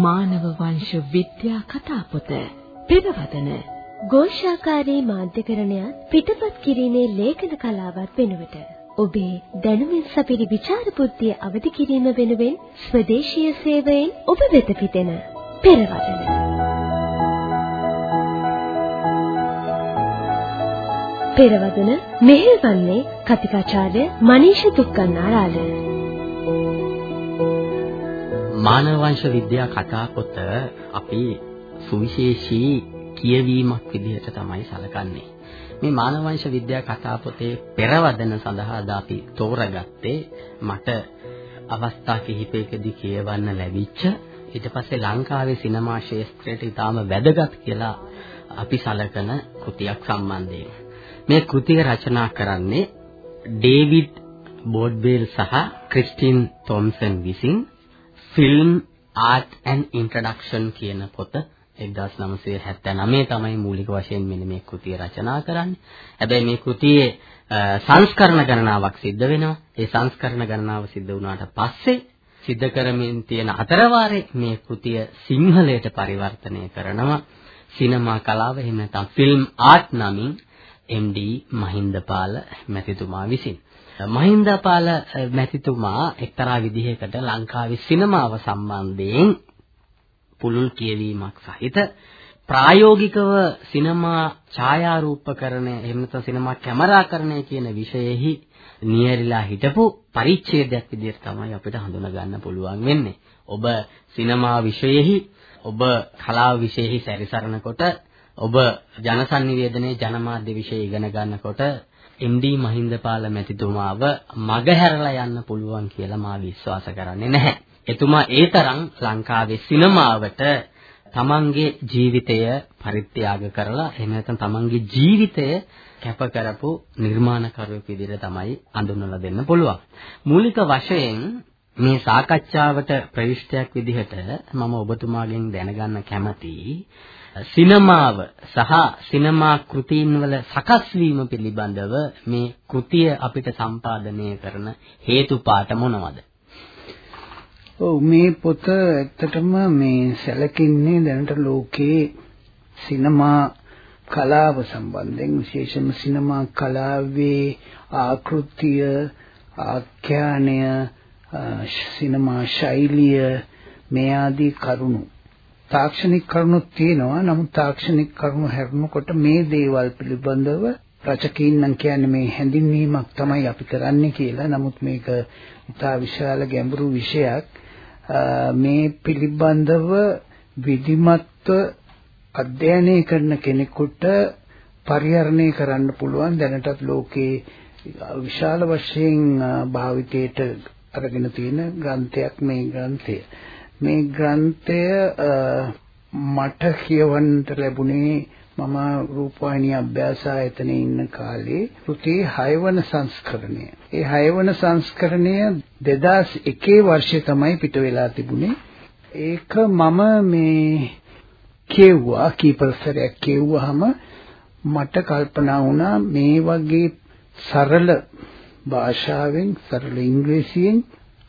මානව වංශ විද්‍යා කතාපොත පෙරවදන ഘോഷාකාරී මාධ්‍යකරණයත් පිටපත් කිරීමේ ලේඛන කලාවත් වෙනුවට ඔබේ දැනුමින් සපිරි විචාර බුද්ධිය අවදි කිරීම වෙනුවෙන් ස්වදේශීය සේවයෙන් ඔබ වෙත පිටෙන පෙරවදන පෙරවදන මෙහෙවන්නේ කතිකාචාර්ය මනීෂ දුක්ඛනාරාල මානව වංශ විද්‍යා කතා පොත අපි සුවිශේෂී කියවීමක් විදිහට තමයි සැලකන්නේ. මේ මානව වංශ විද්‍යා කතා පොතේ පෙරවදන සඳහා අද අපි තෝරගත්තේ මට අවස්ථා කිහිපයකදී කියවන්න ලැබිච්ච ඊට පස්සේ ලංකාවේ සිනමා ශාස්ත්‍රයට ඉතාම වැදගත් කියලා අපි සැලකන කෘතියක් සම්බන්ධයෙන්. මේ කෘතිය රචනා කරන්නේ ඩේවිඩ් බෝඩ්බේල් සහ ක්‍රිස්ටින් තොම්සන් විසින් ෆිල්ම් ආර්ට් ඇන්ඩ් ඉන්ට්‍රොඩක්ෂන් කියන පොත 1979 තමයි මූලික වශයෙන් මෙන්න මේ කෘතිය රචනා කරන්නේ. හැබැයි මේ කෘතියේ සංස්කරණ ගණනාවක් සිද්ධ වෙනවා. ඒ සංස්කරණ ගණනාව සිද්ධ වුණාට පස්සේ සිද්ධ කරමින් තියෙන අතරවාරේ මේ කෘතිය සිංහලයට පරිවර්තනය කරනවා. සිනමා කලාව එහෙම නැත්නම් ෆිල්ම් ආර්ට් නමින් MD මහින්දපාල මැතිතුමා විසින්. මහින්දපාල මැතිතුමා එක්තරා විදිහකට ලංකාවේ සිනමාව සම්බන්ධයෙන් පුළුල් කියවීමක් සහිත ප්‍රායෝගිකව සිනමා ඡායාරූපකරණය එහෙම නැත්නම් සිනමා කැමරාකරණය කියන විෂයෙහි නියරිලා හිටපු පරිච්ඡේදයක් විදිහට තමයි අපිට හඳුනා ගන්න පුළුවන් වෙන්නේ. ඔබ සිනමා විෂයෙහි ඔබ කලාව විෂයෙහි සැරිසරනකොට ඔබ ජනසන්නිවේදනයේ ජනමාධ්‍ය විෂය ඉගෙන ගන්නකොට MD මහින්දපාල මැතිතුමාව මගහැරලා යන්න පුළුවන් කියලා මා විශ්වාස කරන්නේ නැහැ. එතුමා ඒ තරම් ලංකාවේ සිනමාවට තමන්ගේ ජීවිතය පරිත්‍යාග කරලා එහෙම නැත්නම් තමන්ගේ ජීවිතය කැප කරපු නිර්මාණකරුවෙක් විදිහට තමයි අඳුන්වලා දෙන්න පුළුවන්. මූලික වශයෙන් මේ සාකච්ඡාවට ප්‍රවිෂ්ටයක් විදිහට මම ඔබතුමාගෙන් දැනගන්න කැමතියි සිනමාව සහ සිනමා කෘතීන් වල සකස් වීම පිළිබඳව මේ කෘතිය අපිට සම්පාදනය කරන හේතුපාට මොනවද? ඔව් මේ පොත ඇත්තටම මේ සැලකින්නේ දැනට ලෝකයේ සිනමා කලාව සම්බන්ධයෙන් විශේෂම සිනමා කලාවේ ආකෘතිය ආඛ්‍යානය සිනමා ශෛලිය මේ ආදී කරුණු තාක්ෂණික කරුණුත් තියෙනවා. නමුත් තාක්ෂණික කරුණු හැරුණකොට මේ දේවල් පිළිබඳව රචකයින් නම් කියන්නේ මේ හැඳින්වීමක් තමයි අපි කරන්නේ කියලා. නමුත් මේක ඉතා විශාල ගැඹුරු විෂයක්. මේ පිළිබඳව විධිමත්ව අධ්‍යයනය කරන කෙනෙකුට පරිහරණය කරන්න පුළුවන්. දැනටත් ලෝකේ විශාල වශයෙන් භාවිතයට අරගෙන තියෙන ග්‍රන්ථයක් මේ ග්‍රන්ථය. මේ ග්‍රන්ථය මට කියවන්නට ලැබුණේ මම රූපවාහිනී අභ්‍යාස ආයතනයේ ඉන්න කාලේ කෘති 6 වන සංස්කරණය. ඒ 6 වන සංස්කරණය 2001 වර්ෂයේ තමයි පිට වෙලා තිබුණේ. ඒක මම මේ කියුවා කීපසරයක් කියුවාම මට කල්පනා වුණා මේ වගේ සරල භාෂාවෙන් සරල ඉංග්‍රීසියෙන්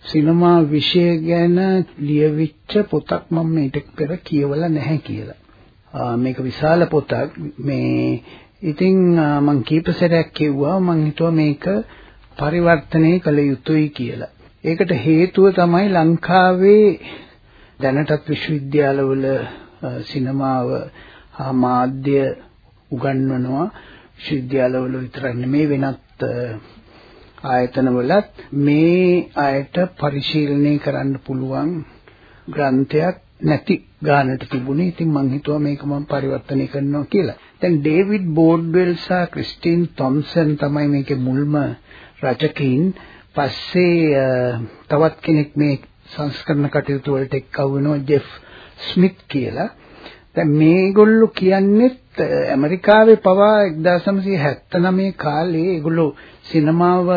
සිනමා විෂය ගැන ලියවිච්ච පොතක් මම ඊට පෙර කියවලා නැහැ කියලා. මේක විශාල පොතක් මේ ඉතින් මං කීප සැරයක් කිව්වා මං හිතුවා මේක පරිවර්තනය කළ යුතුයි කියලා. ඒකට හේතුව තමයි ලංකාවේ දැනටත් විශ්වවිද්‍යාලවල සිනමාව හා මාධ්‍ය උගන්වනවා විශ්වවිද්‍යාලවල විතරක් නෙමෙයි වෙනත් ආයතනවලත් මේ අයට පරිශීලනය කරන්න පුළුවන් ග්‍රන්ථයක් නැති ගානට තිබුණේ. ඉතින් මං හිතුවා මේක මම පරිවර්තනය කරනවා කියලා. දැන් ඩේවිඩ් බෝඩ්වෙල් සහ ක්‍රිස්ටින් තොම්සන් තමයි මේකේ මුල්ම රචකයින්. පස්සේ තවත් කෙනෙක් මේ සංස්කරණ කටයුතු වලට එක්කව වෙනවා ජෙෆ් ස්මිත් කියලා. දැන් මේගොල්ලෝ කියන්නේ ඇමරිකාවේ පවා 1979 කාලේ ඒගොල්ලෝ සිනමාව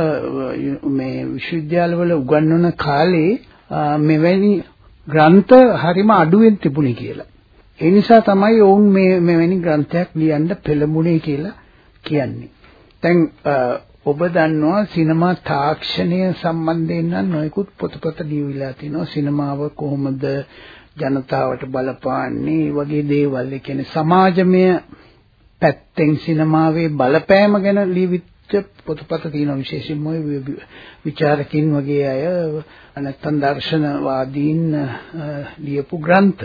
මේ විශ්වවිද්‍යාලවල උගන්වන කාලේ මෙවැනි ග්‍රන්ථ හරිම අඩුවෙන් තිබුණේ කියලා. ඒ නිසා තමයි ඔවුන් මේ මෙවැනි ග්‍රන්ථයක් ලියන්න පෙළඹුණේ කියලා කියන්නේ. දැන් ඔබ දන්නවා සිනමා තාක්ෂණය සම්බන්ධයෙන් නම් නොයෙකුත් පොතපත ලියවිලා තිනවා සිනමාව කොහොමද ජනතාවට බලපාන්නේ වගේ දේවල්. ඒ කියන්නේ සමාජමය පැත්තෙන් සිනමාවේ බලපෑම ගැන ලියවිච්ච පොතපත තියෙනවා විශේෂයෙන්ම ඔය විචාරකින් වගේ අය නැත්තම් දර්ශනවාදීන් ලියපු ග්‍රන්ථ.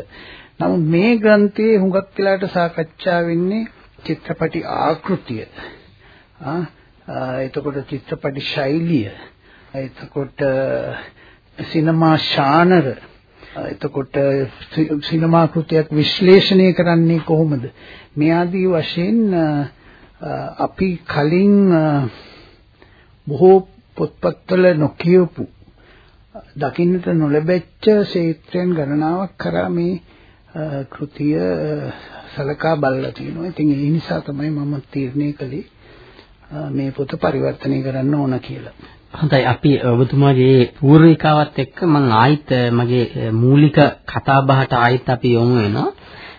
නමුත් මේ ග්‍රන්ථයේ හුඟක් වෙලාට සාකච්ඡා වෙන්නේ චිත්‍රපටි ආකෘතිය. ආ එතකොට චිත්‍රපටි ශෛලිය. එතකොට සිනමා ශානර එතකොට සිනමා කෘතියක් විශ්ලේෂණය කරන්නේ කොහොමද මේ ආදී වශයෙන් අපි කලින් බොහෝ පොත්පත්වල නොකියපු දකින්නට නොලැබෙච්ච ක්ෂේත්‍රයන් ගණනාවක් කරා මේ කෘතිය සලකා බලලා තියෙනවා. ඉතින් ඒ නිසා තමයි මම තීරණය කළේ මේ පොත පරිවර්තනය කරන්න ඕන කියලා. හොඳයි අපි ඔබතුමාගේ පූර්විකාවත් එක්ක මම ආයිත් මගේ මූලික කතා බහට ආයිත් අපි යොමු වෙනවා.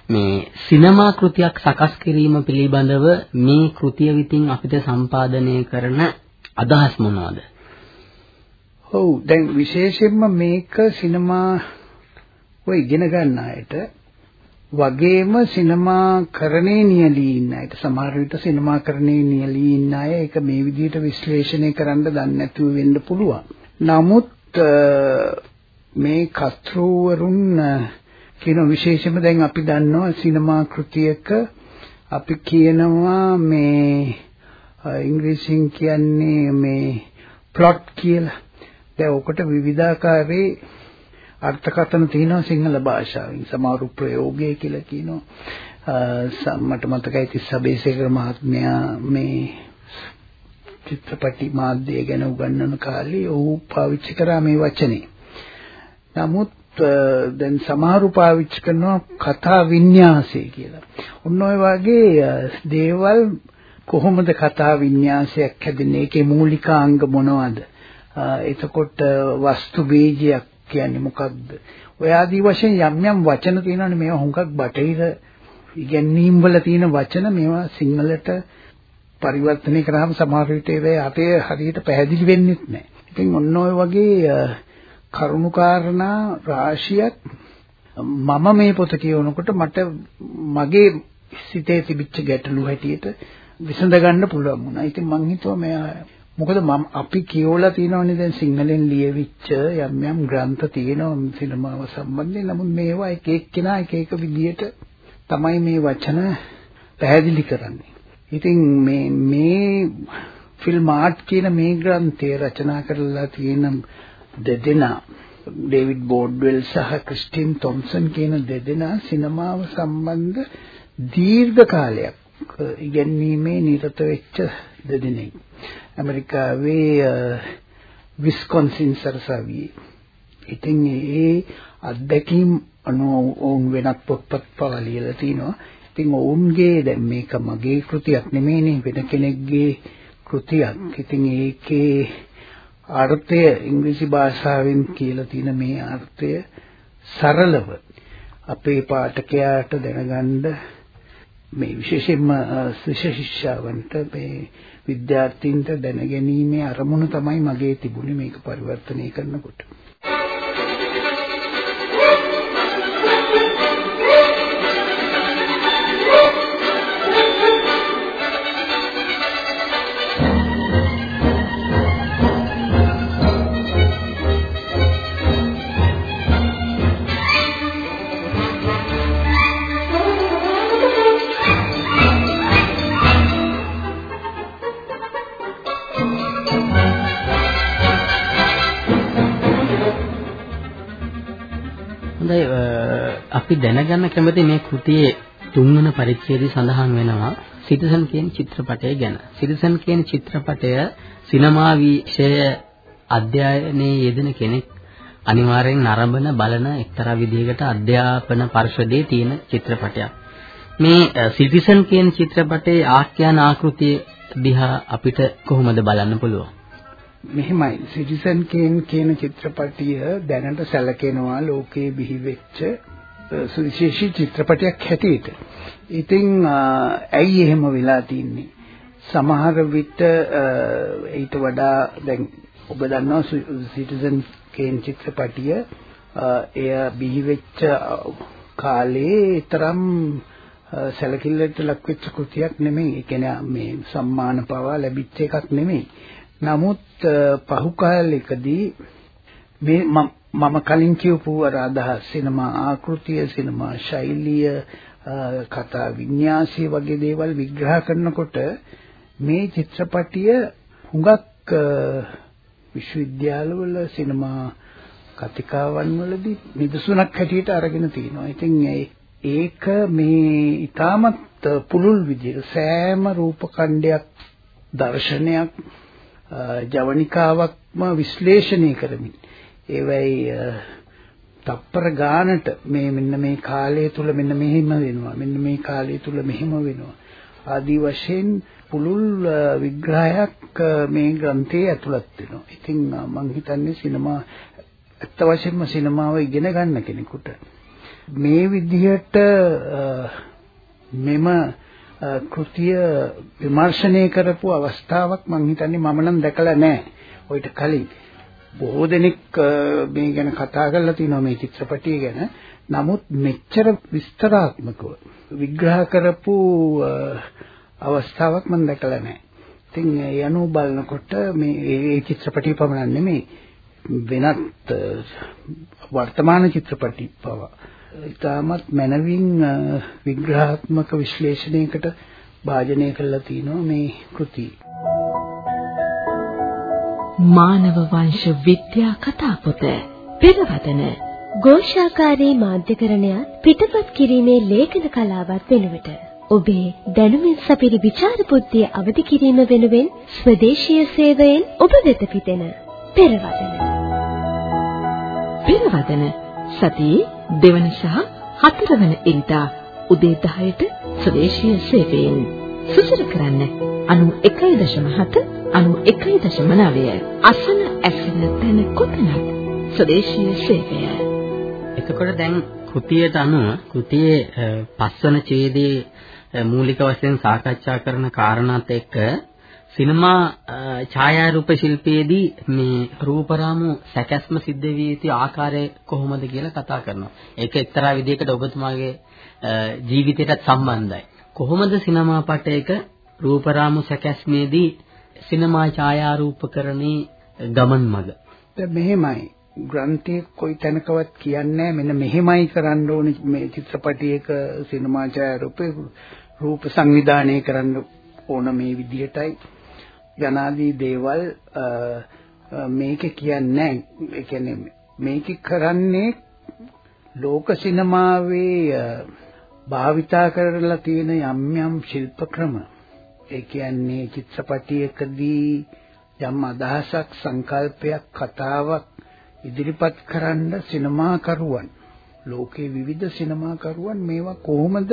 මේ සිනමා කෘතියක් සකස් කිරීම පිළිබඳව මේ කෘතිය විතින් අපිට සම්පාදනය කරන අදහස් මොනවද? ඔව් දැන් විශේෂයෙන්ම මේක සිනමා ඔය ඉගෙන ගන්න අයට වගේම සිනමාකරණේ නියලී ඉන්න අයට සමහර විට සිනමාකරණේ නියලී ඉන්න අය ඒක මේ විදිහට විශ්ලේෂණය කරන්න දන්නේ නැතුව වෙන්න පුළුවන්. නමුත් මේ කස්ත්‍රෝවරුන් කියන විශේෂම දැන් අපි දන්නවා සිනමා කෘතියක අපි කියනවා මේ ඉංග්‍රීසියෙන් කියන්නේ මේ ප්ලොට් කියලා. දැන් ඔකට විවිධාකාරයේ අර්ථකථන තියෙනවා සිංහල භාෂාවෙන්. සමහරු ප්‍රයෝගය කියලා කියනවා. මට මතකයි තිස්සබේසේකර මහත්මයා මේ චිත්‍රපටි මාධ්‍ය ගැන උගන්වන කාලේ ඔහු පාවිච්චි කරා මේ වචනේ. නමුත් දැන් සමහරු පාවිච්චි කරනවා කතා වින්‍යාසය කියලා. ඔන්න ඔය වගේ දේවල් කොහොමද කතා වින්‍යාසයක් හැදෙන්නේ? ඒකේ මූලිකාංග මොනවද? එතකොට වස්තු බීජයක් කියන්නේ මොකක්ද? ඔය ආදී වශයෙන් යම් යම් වචන තියෙනවානේ මේවා හුඟක් බටහිර ඉගැන්වීම් වල තියෙන වචන මේවා සිංහලට පරිවර්තනය කරාම සමහර විට ඒවා අපේ හරියට පැහැදිලි වෙන්නේ නැහැ. ඉතින් ඔන්න ඔය වගේ කරුණුකාරණා රාශියක් මම මේ පොත කියවනකොට මට මගේ සිතේ තිබිච්ච ගැටලු හැටියට විසඳ ගන්න පුළුවන් වුණා. ඉතින් මං හිතුවා මෙයා මොකද මම අපි කියවලා තියෙනවනේ දැන් සිංහලෙන් ලියවිච්ච යම් යම් ග්‍රන්ථ තියෙනවා සිනමාව සම්බන්ධයෙන්. නමුත් මේවා එක එක්කෙනා එක එක විදියට තමයි මේ වචන පැහැදිලි කරන්නේ. ඉතින් මේ මේ ෆිල්ම් ආර්ට් කියන මේ ග්‍රන්ථය රචනා කරලා තියෙන දෙදෙනා ඩේවිඩ් බෝඩ්වෙල් සහ ක්‍රිස්ටින් තොම්සන් කියන දෙදෙනා සිනමාව සම්බන්ධ දීර්ඝ කාලයක් ඉගෙනීමේ නිරත වෙච්ච දෙදෙනෙක්. ඇමරිකාවේ විස්කොන්සින් සරසවියේ. ඉතින් ඒ අත්දැකීම් අනුව ඔවුන් වෙනත් පොත්පත් පවා ලියලා තිනවා. ඉතින් ඔවුන්ගේ දැන් මේක මගේ කෘතියක් නෙමෙයිනේ වෙන කෙනෙක්ගේ කෘතියක්. ඉතින් ඒකේ අර්ථය ඉංග්‍රීසි භාෂාවෙන් කියලා තියෙන මේ අර්ථය සරලව අපේ පාඨකයාට දැනගන්න මේ විශේෂයෙන්ම ශිෂ්‍යවන්ට මේ විද්‍යාර්ථීන්ට දැනගැනීමේ අරමුණ තමයි මගේ තිබුණේ මේක පරිවර්තනය කරනකොට. දැනගන්න කැමති මේ කෘතියේ තුන්වන පරිච්ඡේදය සඳහන් වෙනවා සිටිසන් කියන චිත්‍රපටය ගැන. සිටිසන් කියන චිත්‍රපටය සිනමා විෂය අධ්‍යයනයේ යෙදෙන කෙනෙක් අනිවාර්යෙන් නරඹන බලන එක්තරා විදිහකට අධ්‍යාපන පරිශදයේ තියෙන චිත්‍රපටයක්. මේ සිටිසන් කියන චිත්‍රපටයේ ආඛ්‍යාන ආකෘතිය දිහා අපිට කොහොමද බලන්න පුළුවන්? මෙහෙමයි සිටිසන් කේන් කියන චිත්‍රපටිය දැනට සැලකෙනවා ලෝකයේ බිහි වෙච්ච සුවිශේෂී චිත්‍රපටයක් හැටියට. ඉතින් ඇයි එහෙම වෙලා තින්නේ? සමහර විට ඊට වඩා දැන් ඔබ දන්නවා සිටිසන් කේන් චිත්‍රපටිය එය බිහි වෙච්ච කාලේ තරම් සැලකිල්ලට ලක් වෙච්ච කෘතියක් නෙමෙයි. ඒ කියන්නේ මේ සම්මාන පවා ලැබිච්ච එකක් නෙමෙයි. නමුත් පහු කාලයකදී මේ මම කලින් කියපු අර අදහස් සිනමා ආකෘතිය, සිනමා ශෛලිය, කතා වින්‍යාසය වගේ දේවල් විග්‍රහ කරනකොට මේ චිත්‍රපටිය හුඟක් විශ්වවිද්‍යාලවල සිනමා කතිකාවන් වලදී නිදසුනක් හැටියට අරගෙන තිනවා. ඉතින් ඒක මේ ඊටමත් පුළුල් විදිහට සෑම රූපකණ්ඩයක් දර්ශනයක් ජවනිකාවක්ම විශ්ලේෂණය කරමින් ඒවයි තප්පර ගානට මේ මෙන්න මේ කාලය තුල මෙන්න මෙහෙම වෙනවා මෙන්න මේ කාලය තුල මෙහෙම වෙනවා ආදී වශයෙන් පුළුල් විග්‍රහයක් මේ ග්‍රන්ථයේ ඇතුළත් වෙනවා. ඉතින් මම හිතන්නේ සිනමා ඇත්ත වශයෙන්ම සිනමාව ඉගෙන ගන්න කෙනෙකුට මේ විදිහට මෙම කෘතිය විමර්ශනය කරපු අවස්ථාවක් මම හිතන්නේ මම නම් දැකලා නැහැ. ඔයිට කලින් බොහෝ දෙනෙක් මේ ගැන කතා කරලා තිනවා මේ චිත්‍රපටිය ගැන. නමුත් මෙච්චර විස්තරාත්මකව විග්‍රහ කරපු අවස්ථාවක් මම දැකලා නැහැ. ඉතින් ඒ අනුව බලනකොට මේ ඒ චිත්‍රපටිය පමණක් නෙමෙයි වෙනත් වර්තමාන චිත්‍රපටි පවා ඉතාමත් මනවින් විග්‍රහාත්මක විශ්ලේෂණයකට භාජනය කරලා තිනවා මේ කෘතිය. මානව වංශ විද්‍යා කතා පොත පෙරවදන ഘോഷාකාරී මාධ්‍යකරණයත් පිටපත් කිරීමේ ලේඛන කලාවත් වෙනුවට ඔබේ දැනුමින් සපිරි විචාර බුද්ධිය අවදි කිරීම වෙනුවෙන් ස්වදේශීය සේවයෙන් ඔබ වෙත පිටෙන පෙරවදන. පෙරවදන සතියේ දෙවන සහ හතරවන ඉරිදා උදේ 10ට ස්වදේශීය සේවයෙන් සුසර කරන්න 91.7 91.9 අසන ඇසෙන තැන කොතනද ස්වදේශීය සේවය එතකොට දැන් කෘතියට අනුව කෘතියේ පස්වන ඡේදයේ මූලික වශයෙන් සාකච්ඡා කරන කාරණාත් එක්ක සිනමා ඡායාරූප ශිල්පයේදී මේ රූපරාමු සැකැස්ම සිද්ධ විය යුතු ආකාරය කොහොමද කියලා කතා කරනවා. ඒක එක්තරා විදිහකට ඔබතුමාගේ ජීවිතයටත් සම්බන්ධයි. කොහොමද සිනමා පටයක රූපරාමු සැකැස්මේදී සිනමා ඡායාරූපකරණේ ගමන් මඟ? දැන් මෙහෙමයි. ග්‍රන්ථයේ කොයි තැනකවත් කියන්නේ මෙන්න මෙහෙමයි කරන්න ඕනේ මේ චිත්‍රපටයක සිනමා ඡායාරූපේ රූප සංවිධානය කරන්න ඕන මේ විදිහටයි යනාදී දේවල් මේක කියන්නේ ඒ කියන්නේ මේක කරන්නේ ලෝක සිනමාවේ භාවිතා කරලා තියෙන යම් යම් ශිල්ප ක්‍රම ඒ කියන්නේ චිත්‍රපටයකදී යම් අදහසක් සංකල්පයක් කතාවක් ඉදිරිපත් කරන්න සිනමාකරුවන් ලෝකේ විවිධ සිනමාකරුවන් මේවා කොහොමද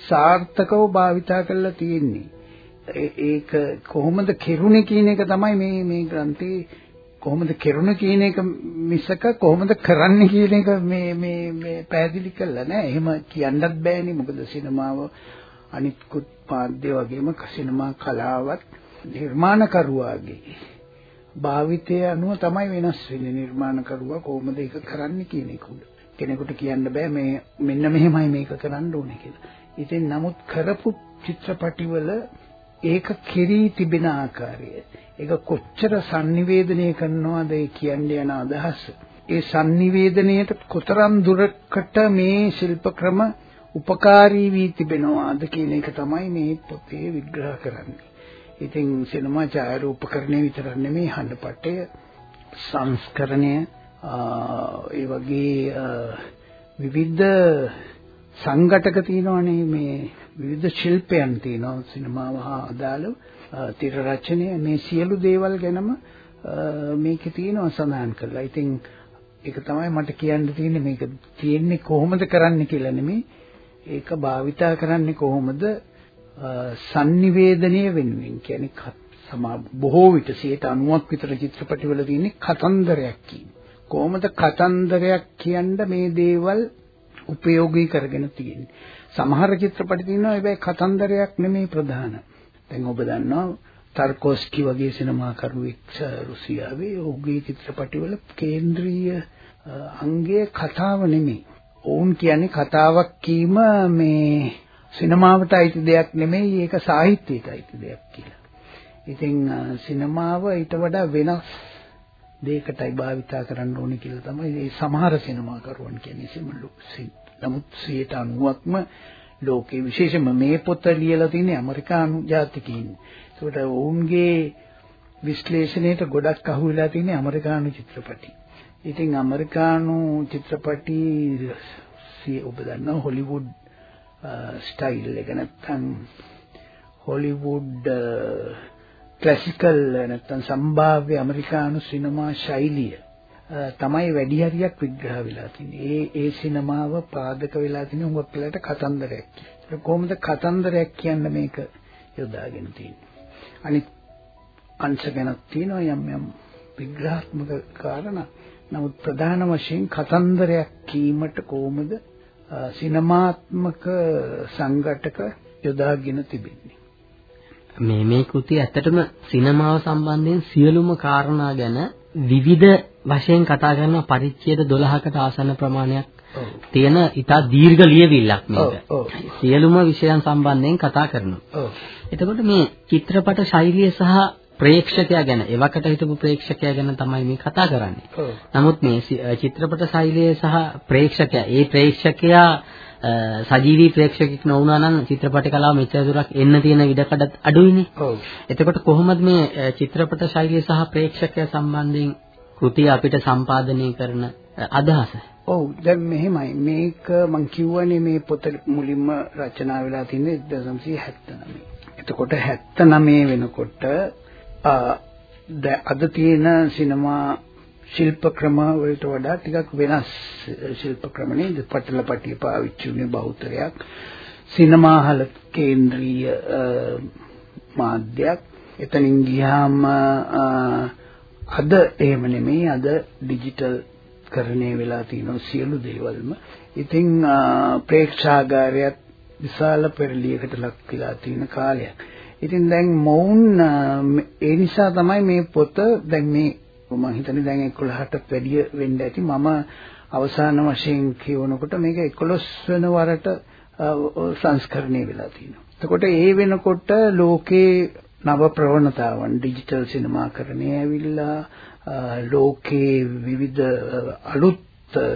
සාර්ථකව භාවිතා කරලා තියෙන්නේ ඒක කොහොමද කෙරුණේ කියන එක තමයි මේ මේ ග්‍රන්ථේ කොහොමද කෙරුණ කියන එක මිසක කොහොමද කරන්නේ කියන එක මේ මේ මේ පැහැදිලි කළා නෑ. එහෙම කියන්නත් බෑනේ. මොකද සිනමාව අනිත්කුත් මාධ්‍ය වගේම සිනමා කලාවත් නිර්මාණකරුවාගේ භාවිතය අනුව තමයි වෙනස් වෙන්නේ. නිර්මාණකරුවා කොහොමද ඒක කරන්නේ කියන එක උඩ. කෙනෙකුට කියන්න බෑ මේ මෙන්න මෙහෙමයි මේක කරන්න ඕනේ කියලා. ඉතින් නමුත් කරපු චිත්‍රපටිවල ඒක කෙරී තිබෙන ආකාරය ඒක කොච්චර sannivedanaya කරනවද ඒ කියන්නේ යන අදහස ඒ sannivedanayට කොතරම් දුරකට මේ ශිල්ප ක්‍රම උපකාරී වී තිබෙනවාද කියන එක තමයි මේ පොතේ විග්‍රහ කරන්නේ. ඉතින් සිනමා ඡායාරූපකරණය විතර නෙමෙයි හඬපටය සංස්කරණය ඒ වගේ විවිධ සංඝටක තියෙනවනේ මේ විවිධ ශිල්පයන් තියෙනවා සිනමාව හා අදාළව තිර රචනය මේ සියලු දේවල් ගැනම මේකේ තියෙනවා සඳහන් කරලා. ඉතින් ඒක තමයි මට කියන්න තියෙන්නේ මේක තියෙන්නේ කොහොමද කරන්න කියලා නෙමෙයි. ඒක භාවිතා කරන්නේ කොහොමද sannivedanaya වෙනුවෙන් කියන්නේ සමා බොහෝ විට 90ක් විතර චිත්‍රපටිවල තියෙන්නේ කතන්දරයක් කියන. කොහොමද කතන්දරයක් කියන්න මේ දේවල් උපයෝගී කරගෙන තියෙන්නේ. සමහර චිත්‍රපට තියෙනවා හැබැයි කතන්දරයක් නෙමෙයි ප්‍රධාන. දැන් ඔබ දන්නවා ටර්කොස්කි වගේ සිනමාකරුවෙක් රුසියාවේ ඔහුගේ චිත්‍රපටිවල කේන්ද්‍රීය අංගය කතාව නෙමෙයි. ඔවුන් කියන්නේ කතාවක් කීම මේ සිනමාවට අයිති දෙයක් නෙමෙයි ඒක සාහිත්‍යයට අයිති දෙයක් කියලා. ඉතින් සිනමාව ඊට වඩා වෙනස් දෙයකටයි භාවිතා කරන්න ඕනේ කියලා තමයි මේ සමහර සිනමාකරුවන් කියන්නේ සිමලු. නමුත් 90%ක්ම ලෝකේ විශේෂයෙන්ම මේ පොත ලියලා තියෙන්නේ ඇමරිකානු ජාතිකයින්. ඒකට ඔවුන්ගේ විශ්ලේෂණයට ගොඩක් අහු වෙලා තියෙන්නේ ඇමරිකානු චිත්‍රපටි. ඉතින් ඇමරිකානු චිත්‍රපටි ඔබ දන්නවා හොලිවුඩ් ස්ටයිල් එක නැත්තම් හොලිවුඩ් ක්ලාසිකල් නැත්තම් සම්භාව්‍ය ඇමරිකානු සිනමා ශෛලිය තමයි වැඩි හරියක් විග්‍රහ වෙලා තියෙන්නේ. ඒ ඒ සිනමාව පාදක වෙලා තියෙන හුඟක් වෙලාට කතන්දරයක්. කොහොමද කතන්දරයක් කියන්න මේක යොදාගෙන තියෙන්නේ. අනිත් අංශ ගැනක් තියෙනවා යම් යම් විග්‍රහාත්මක කාරණා. නමුත් ප්‍රධාන වශයෙන් කතන්දරයක් කීමට කොහොමද සිනමාත්මක සංඝටක යොදාගෙන තිබෙන්නේ. මේ මේ කෘතිය ඇත්තටම සිනමාව සම්බන්ධයෙන් සියලුම කාරණා ගැන විවිධ වශයෙන් කතා කරන පරිච්ඡේද 12කට ආසන්න ප්‍රමාණයක් තියෙන ඉතා දීර්ඝ ලියවිල්ලක් මේක. සියලුම විෂයන් සම්බන්ධයෙන් කතා කරනවා. එතකොට මේ චිත්‍රපට ශෛලිය සහ ප්‍රේක්ෂකයා ගැන එවකට හිටපු ප්‍රේක්ෂකයා ගැන තමයි මේ කතා කරන්නේ. නමුත් මේ චිත්‍රපට ශෛලිය සහ ප්‍රේක්ෂකයා ඒ ප්‍රේක්ෂකයා සජීවී ප්‍රේක්ෂකෙක් නොවුනා නම් චිත්‍රපට කලාව මෙච්චර දුරක් එන්න තියෙන ඉඩකඩ අඩුයිනේ. එතකොට කොහොමද මේ චිත්‍රපට ශෛලිය සහ ප්‍රේක්ෂකයා සම්බන්ධයෙන් කෘතිය අපිට සම්පාදනය කරන අදහස? ඔව් දැන් මෙහෙමයි මේක මම කියවනේ මේ පොත මුලින්ම රචනා වෙලා තින්නේ 1979. එතකොට 79 වෙනකොට අද තියෙන සිනමා ශිල්ප ක්‍රම වලට වඩා ටිකක් වෙනස් ශිල්ප ක්‍රම නේද? පටලපටිය පාවිච්චි වුණේ බහුතරයක්. සිනමා හල කේන්ද්‍රීය මාධ්‍යයක්. එතනින් ගියාම අද එහෙම නෙමෙයි. අද ඩිජිටල් කරණය වෙලා තියෙන සියලු දේවල්ම. ඉතින් ප්‍රේක්ෂාගාරයත් විශාල පෙරලියකට ලක් වෙලා තියෙන කාලයක්. ඉතින් දැන් මොවුන් ඒ නිසා තමයි මේ පොත දැන් මේ මම හිතන්නේ දැන් 11ට වැඩිය වෙන්න ඇති. මම අවසාන වශයෙන් කියවනකොට මේක 11 වෙන වරට සංස්කරණය වෙලා තියෙනවා. එතකොට ඒ වෙනකොට ලෝකේ නව ප්‍රවණතාවන් ඩිජිටල් සිනමාකරණය ඇවිල්ලා ලෝකේ විවිධ අලුත්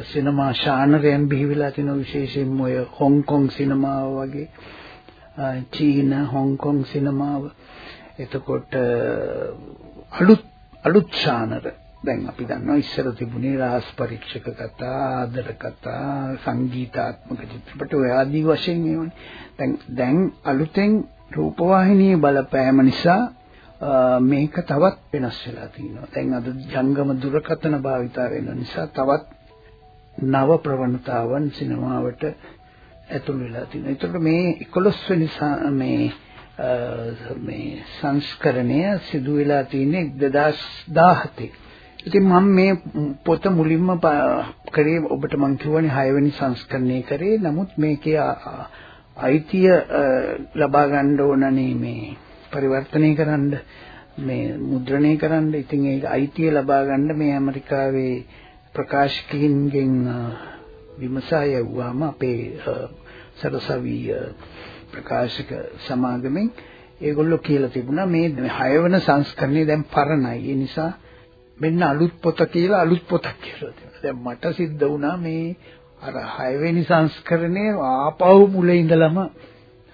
සිනමා ශානරයන් බිහි වෙලා තිනු විශේෂයෙන්ම ඔය හොංකොං සිනමාව වගේ. චීන හොංකොං සිනමාව. එතකොට අලුත් අලුත් ශානර. දැන් අපි දන්නවා ඉස්සර තිබුණේ රාස් පරීක්ෂක කතා ආදර කතා සංගීතාත්මක චිත්‍රපට. ඔය ආදී වශයෙන් ඒවනේ. දැන් දැන් අලුතෙන් රූපවාහිනියේ බලපෑම නිසා මේක තවත් වෙනස් වෙලා තියෙනවා. දැන් අද ජංගම දුරකථන භාවිතා වෙන නිසා තවත් නව ප්‍රවණතාවන් සිනමාවට ඇතුල් වෙලා තියෙනවා. ඒතකොට මේ 11 වෙනි මේ මේ සංස්කරණය සිදු වෙලා තියෙන්නේ 2017. ඉතින් මම මේ පොත මුලින්ම කරේ ඔබට මම කියවනේ 6 වෙනි සංස්කරණය කරේ. නමුත් මේකේ අයිතිය ලබා ගන්න ඕනනේ මේ පරිවර්තනය කරන්න මේ මුද්‍රණය කරන්න ඉතින් ඒක අයිතිය ලබා ගන්න මේ ඇමරිකාවේ ප්‍රකාශකයින්ගෙන් විමසා යවුවාම අපේ සරසවි ප්‍රකාශක සමාගමෙන් ඒගොල්ලෝ කියලා තිබුණා මේ හයවන සංස්කරණය දැන් පරණයි ඒ නිසා මෙන්න අලුත් පොත කියලා අලුත් පොතක් කියලා තිබුණා. දැන් මට සිද්ධ වුණා මේ අර හයවෙනි සංස්කරණය ආපහු මුල ඉඳලම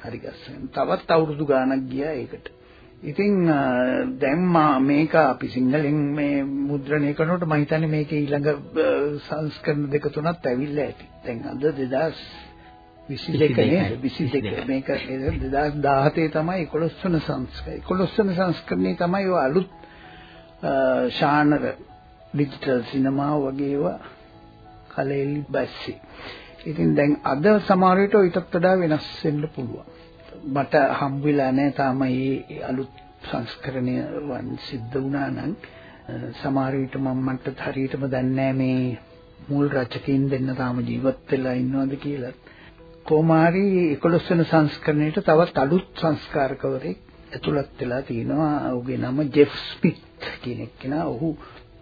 හරි ගස්සන. තවත් අවුරුදු ගාණක් ගියා ඒකට. ඉතින් දැන් මේක අපි සිංහලෙන් මේ මුද්‍රණය කරනකොට මම හිතන්නේ මේකේ ඊළඟ සංස්කරණ දෙක තුනක් ඇවිල්ලා ඇති. දැන් අද 2022 නේද 22 මේක 2017 තමයි 11 වන සංස්කරණය 11 වන සංස්කරණය තමයි ඔය අලුත් ශානර ඩිජිටල් සිනමා වගේ ඒවා කලෙලි බැස්සේ. ඉතින් දැන් අද සමහර විට ඊටත් වඩා වෙනස් වෙන්න පුළුවන්. මට හම් වෙලා නැහැ තාම මේ අලුත් සංස්කරණය වන් සිද්ධ වුණා නම් සමහර විට මම මට හරියටම දන්නේ මේ මුල් රචකයින් දෙන්න තාම ජීවත් වෙලා ඉන්නවද කියලා. කොමාරි 11 වෙනි සංස්කරණයට තවත් අලුත් සංස්කාරකවරෙක් ඇතුළත් වෙලා තිනවා. ඔහුගේ නම ජෙෆ් ස්මිත් කියන කෙනා. ඔහු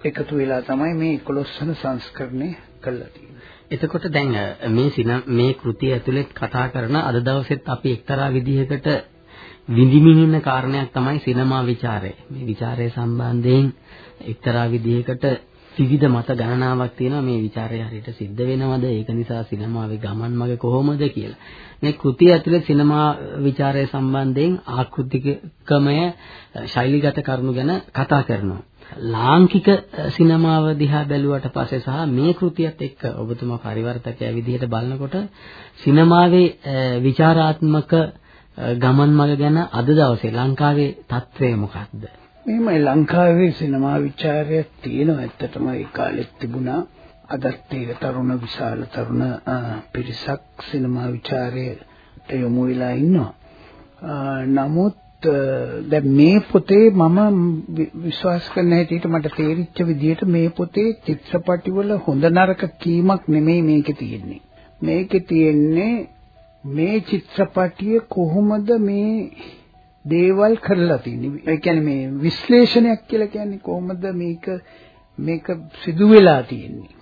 එකතු වෙලා තමයි මේ 11 වෙනි සංස්කරණය කළා තියෙන්නේ. එතකොට දැන් මේ සින මේ කෘතිය ඇතුළේ කතා කරන අද දවසෙත් අපි එක්තරා විදිහකට විඳිමින් ඉන්න කාරණයක් තමයි සිනමා ਵਿਚාරය. මේ ਵਿਚාරය සම්බන්ධයෙන් එක්තරා විදිහකට විවිධ මත ගණනාවක් තියෙනවා මේ ਵਿਚාරය හරියට සිද්ධ වෙනවද ඒක නිසා සිනමාවේ ගමන් මඟ කොහොමද කියලා. මේ කෘතිය ඇතුලේ සිනමා ਵਿਚාරය සම්බන්ධයෙන් ආකෘතිකමය ශෛලීගත කරුණු ගැන කතා කරනවා. ලාංකික සිනමාව දිහා බැලුවට පස්සේ සහ මේ කෘතියත් එක්ක ඔබතුමා පරිවර්තකයා විදිහට බලනකොට සිනමාවේ ਵਿਚාරාත්මක ගමන් මඟ ගැන අද දවසේ ලංකාවේ තත්ත්වය මොකක්ද? මෙහෙමයි ලංකාවේ සිනමා විචාරයක් තියෙනවා ඇත්තටම ඒ කාලෙත් තිබුණා. අදත් ඒක තරුණ විශාල තරුණ පිරිසක් සිනමා විචාරයට යොමු වෙලා ඉන්නවා. නමුත් දැන් මේ පොතේ මම විශ්වාස කරන හැටියට මට තේරිච්ච විදිහට මේ පොතේ චිත්‍රපටිවල හොඳ නරක කීමක් නෙමෙයි මේකේ තියෙන්නේ. මේකේ තියෙන්නේ මේ චිත්‍රපටිය කොහොමද මේ දේවල් කරලා තියෙන්නේ. ඒ කියන්නේ මේ විශ්ලේෂණයක් කියලා කියන්නේ කොහොමද මේක මේක සිදු වෙලා තියෙන්නේ.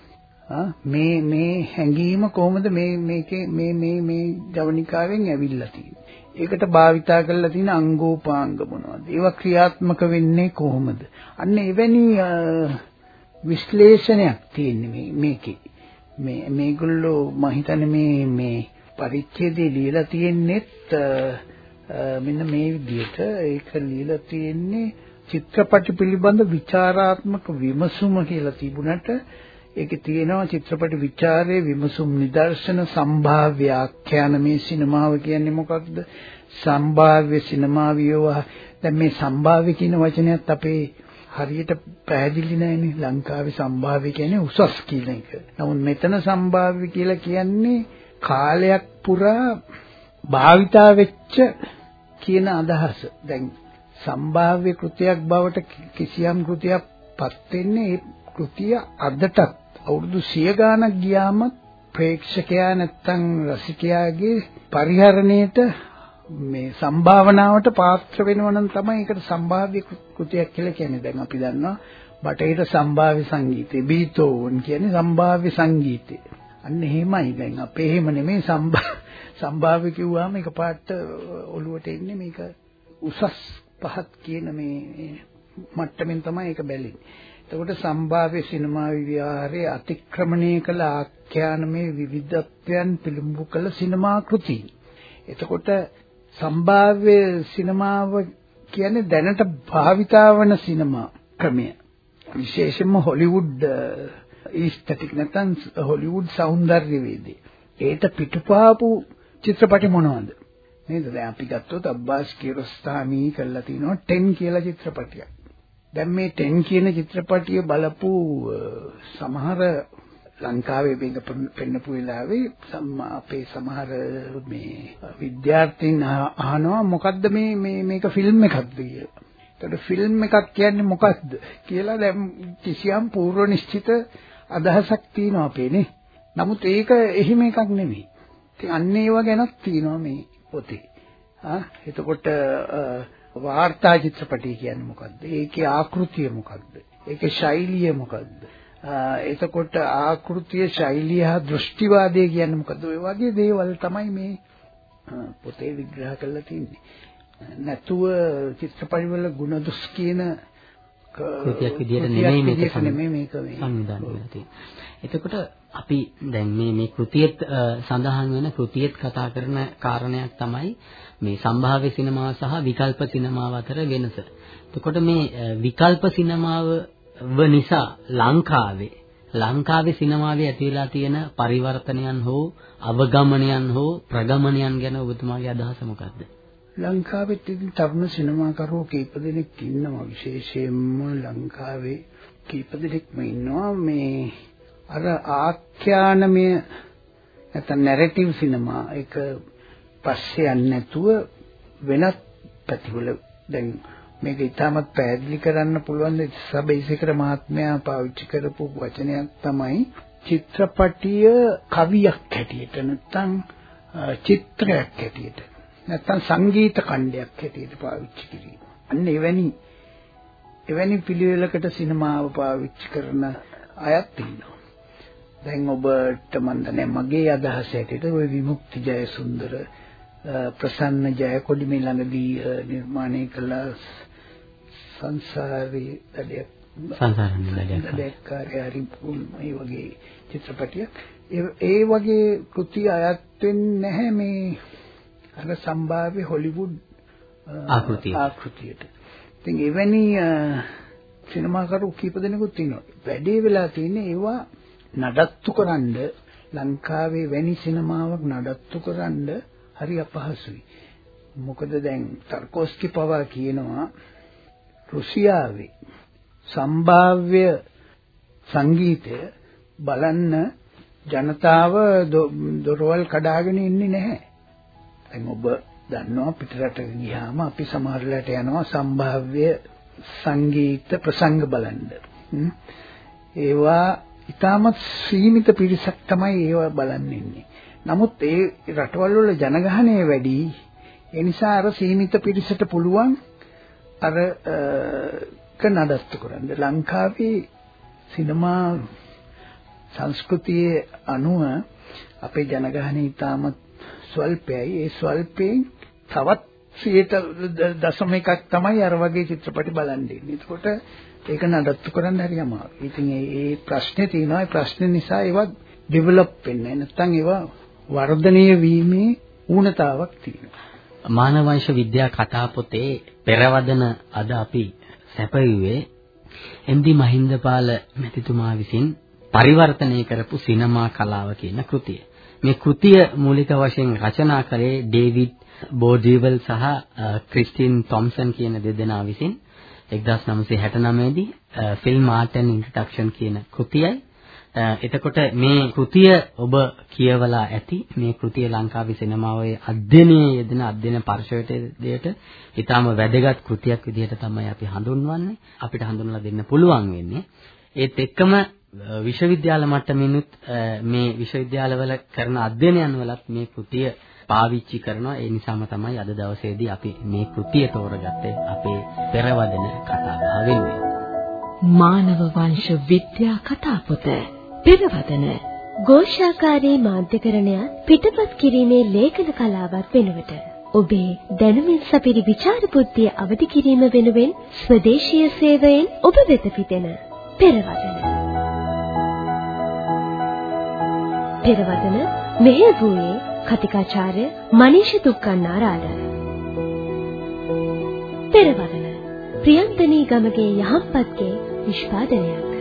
මේ මේ හැඟීම කොහොමද මේ මේකේ මේ මේ මේ ජවනිකාවෙන් ඇවිල්ලා තියෙන්නේ. ඒකට භාවිතා කරලා තියෙන අංගෝපාංග මොනවද? ඒවා ක්‍රියාත්මක වෙන්නේ කොහොමද? අන්න එවැනි විශ්ලේෂණයක් තියෙන්නේ මේකේ. මේ මේගොල්ලෝ මම හිතන්නේ මේ මේ පරිච්ඡේදය ලියලා තියෙන්නේත් මෙන්න මේ විදිහට ඒක ලියලා තියෙන්නේ චිත්‍රපටි පිළිබඳ ਵਿਚਾਰාත්මක විමසුම කියලා තිබුණට ඒකේ තියෙනවා චිත්‍රපටි ਵਿਚාරයේ විමසුම් නිදර්ශන සම්භාව්‍ය ආඛ්‍යාන මේ සිනමාව කියන්නේ මොකක්ද? සම්භාව්‍ය සිනමාවියව දැන් මේ සම්භාව්‍ය කියන වචනයත් අපේ හරියට පැහැදිලි නැහැනේ ලංකාවේ සම්භාව්‍ය කියන්නේ උසස් කියන එක. නමුත් මෙතන සම්භාව්‍ය කියලා කියන්නේ කාලයක් පුරා භාවිතා වෙච්ච කියන අදහස. දැන් සම්භාව්‍ය කෘතියක් බවට කිසියම් කෘතියක් පත් වෙන්නේ ඒ කෘතිය අදටත් අවුරුදු 100 ගාණක් ගියාම ප්‍රේක්ෂකයා නැත්තම් රසිකයාගේ පරිහරණයට මේ සම්භාවනාවට පාත්‍ර වෙනවා නම් තමයි ඒකට සම්භාව්‍ය කෘතියක් කියලා කියන්නේ. දැන් අපි දන්නවා බටහිර සම්භාව්‍ය සංගීතය බීතෝවන් කියන්නේ සම්භාව්‍ය සංගීතය. අන්න එහෙමයි දැන් අපේ එහෙම නෙමෙයි සම්භාව්‍ය සම්භාව්‍ය කිව්වම එකපාරට ඔළුවට එන්නේ මේක උසස් පහත් කියන මේ මට්ටමින් තමයි ඒක බැලෙන්නේ. එතකොට සම්භාව්‍ය සිනමා විහාරයේ අතික්‍රමණය කළ ආඛ්‍යානමය විවිධත්වයන් පිළිඹු කළ සිනමා කෘති. එතකොට සම්භාව්‍ය සිනමාව කියන්නේ දැනට භාවිතා වන සිනමා ක්‍රමය. විශේෂයෙන්ම හොලිවුඩ් ඊස්තටික් නැත්නම් හොලිවුඩ් సౌందර්ය වේදී. ඒට පිටුපාපු චිත්‍රපටි මොනවද? නේද? දැන් අපි ගත්තොත් අබ්බාස් කිරොස්තාමි කරලා තිනවා 10 කියලා චිත්‍රපටියක්. දැන් මේ 10 කියන චිත්‍රපටිය බලපු සමහර ලංකාවේ මේක පෙන්නපු වෙලාවේ අපේ සමහර මේ විද්‍යාර්ථීන් අහනවා මොකද්ද මේ මේ මේක ෆිල්ම් එකක්ද කියලා. එතකොට ෆිල්ම් එකක් කියන්නේ මොකක්ද කියලා දැන් කිසියම් පූර්ව නිශ්චිත අදහසක් තියෙනවා අපේ නේ. නමුත් ඒක එහෙම එකක් නෙමෙයි. ඉතින් අන්න ඒවා ගැනත් තියෙනවා මේ පොතේ. ආ එතකොට වාර්තා චිත්‍රපටි කියන්නේ මොකද්ද? ඒකේ ආකෘතිය මොකද්ද? ඒකේ ශෛලිය මොකද්ද? එතකොට ආකෘතිය ශෛලිය හා දෘෂ්ටිවාදය කියන්නේ මොකද්ද? ඔය වගේ දේවල් තමයි මේ පොතේ විග්‍රහ කරලා තියෙන්නේ. නැතුව චිත්‍රපටිවල ಗುಣ දුස් කියන කෘතියක් විදියට නෙමෙයි මේක සංවිධානය වෙලා තියෙන්නේ. එතකොට අපි දැන් මේ මේ කෘතියෙත් සඳහන් වෙන කෘතියෙත් කතා කරන කාරණයක් තමයි මේ සම්භාව්‍ය සිනමාව සහ විකල්ප සිනමාව අතර වෙනස. එතකොට මේ විකල්ප සිනමාව නිසා ලංකාවේ ලංකාවේ සිනමාවේ ඇති වෙලා තියෙන පරිවර්තනයන් හෝ අවගමනයන් හෝ ප්‍රගමනයන් ගැන ඔබතුමාගේ අදහස මොකක්ද? ලංකාවෙත් ඉතින් තරුණ සිනමාකරුවෝ කීප දෙනෙක් ඉන්නවා විශේෂයෙන්ම ලංකාවේ. කීප දෙනෙක්ම ඉන්නවා මේ අර ආඛ්‍යානමය නැත්නම් නැරටිව් සිනමා. ඒක පස්සේ යන්නේ නැතුව වෙනත් පැතිවල. දැන් මේක ඉතාමත් පැහැදිලි කරන්න පුළුවන් සබේසිකර මහත්මයා පාවිච්චි කරපු වචනයක් තමයි චිත්‍රපටිය කවියක් හැටියට නැත්නම් චිත්‍රයක් හැටියට. නැත්නම් සංගීත ඛණ්ඩයක් හැටියට පාවිච්චි කිරීම. අන්න එවැනි එවැනි පිළිවෙලකට සිනමාව පාවිච්චි කරන අයත් ඉන්නවා. දැන් ඔබට මන් දන්නේ මගේ අදහස හැටියට ওই විමුක්ති ජයසුන්දර ප්‍රසන්න ජයකොඩි මේ ළඟදී නිර්මාණය කළ සංසාරේ දඩයක් සංසාරන්නේ දඩයක්කාරය හරි මේ වගේ චිත්‍රපටියක් ඒ වගේ කෘති අයත් වෙන්නේ නැහැ මේ අර සම්භාව්‍ය හොලිවුඩ් ආකෘතිය ආකෘතියට. ඉතින් එවැනි සිනමාකරු කීප දෙනෙකුත් ඉන්නවා. වැඩේ වෙලා තියෙන්නේ ඒවා නඩත්තු කරන්න ලංකාවේ වැනි සිනමාවක් නඩත්තු කරන්න හරි අපහසුයි. මොකද දැන් තර්කෝස්කි පවා කියනවා රුසියාවේ සම්භාව්‍ය සංගීතය බලන්න ජනතාව දොරවල් කඩාගෙන ඉන්නේ නැහැ. දැන් ඔබ දන්නවා පිටරටක ගියාම අපි සමහරලාට යනවා සම්භාව්‍ය සංගීත ප්‍රසංග බලන්න. ඒවා ඊටමත් සීමිත පිරිසක් තමයි ඒවා බලන්න ඉන්නේ. නමුත් ඒ රටවල් වල ජනගහනය වැඩි. ඒ නිසා අර සීමිත පිරිසට පුළුවන් අර ක නඩත්තු කරන්න. ලංකාවේ සිනමා සංස්කෘතියේ අනුව අපේ ජනගහනය ඊටමත් ස්වල්පයයි. ඒ ස්වල්පයෙන් තවත් 100.1ක් තමයි අර වගේ චිත්‍රපටි බලන්නේ. එතකොට ඒක නඩත්තු කරන්න හරි අමාරුයි. ඉතින් ඒ ප්‍රශ්නේ තියෙනවා. ඒ ප්‍රශ්නේ නිසා ඒවා ඩෙවලොප් වෙන්නේ නැත්නම් ඒවා වර්ධනය වීමේ ඌනතාවක් තියෙනවා. මානවංශ විද්‍යා කතා පොතේ පෙරවදන අද අපි සැපයුවේ එම්.ඩි. මහින්දපාල මැතිතුමා විසින් පරිවර්තනය කරපු සිනමා කලාව කියන කෘතිය. මේ කෘතිය මූලික වශයෙන් රචනා කළේ ඩේවිඩ් බෝඩිවල් සහ ක්‍රිස්ටින් තොම්සන් කියන දෙදෙනා විසින් 1969 දී ෆිල්ම් ආර්ට් ඇන්ඩ් ඉන්ට්‍රොඩක්ෂන් කියන කෘතියයි. එතකොට මේ කෘතිය ඔබ කියවලා ඇති මේ කෘතිය ලංකාවේ සිනමාවේ අධ්‍යයනයේ යෙදෙන අධ්‍යයන පරිශෝධයට ඊටාම වැදගත් කෘතියක් විදිහට තමයි අපි හඳුන්වන්නේ. අපිට හඳුන්වලා දෙන්න පුළුවන් වෙන්නේ. ඒත් එක්කම විශ්වවිද්‍යාල මට්ටමිනුත් මේ විශ්වවිද්‍යාලවල කරන අධ්‍යයනයන් වලත් මේ කෘතිය පාවිච්චි කරනවා. ඒ නිසාම තමයි අද දවසේදී අපි මේ කෘතිය තෝරගත්තේ අපේ පෙරවදන කතාව වෙනුවෙන් මානව වංශ විද්‍යා කතාපොත පෙරවදන ഘോഷාකාරී මාධ්‍යකරණය පිටපත් කිරීමේ ලේඛන කලාවක් වෙනුවට. ඔබේ දැනුමින් සපිරි විචාර බුද්ධිය අවදි කිරීම වෙනුවෙන් ස්වදේශීය සේවයෙන් ඔබ වෙත පිටෙන පෙරවදන. පෙරවදන මෙහෙයුවේ කතිකාචාර්ය මනීෂ දුක්ඛන්නාරාල පෙරවදන ප්‍රියන්තනී ගමගේ යහපත්ගේ නිෂ්පාදනයක්.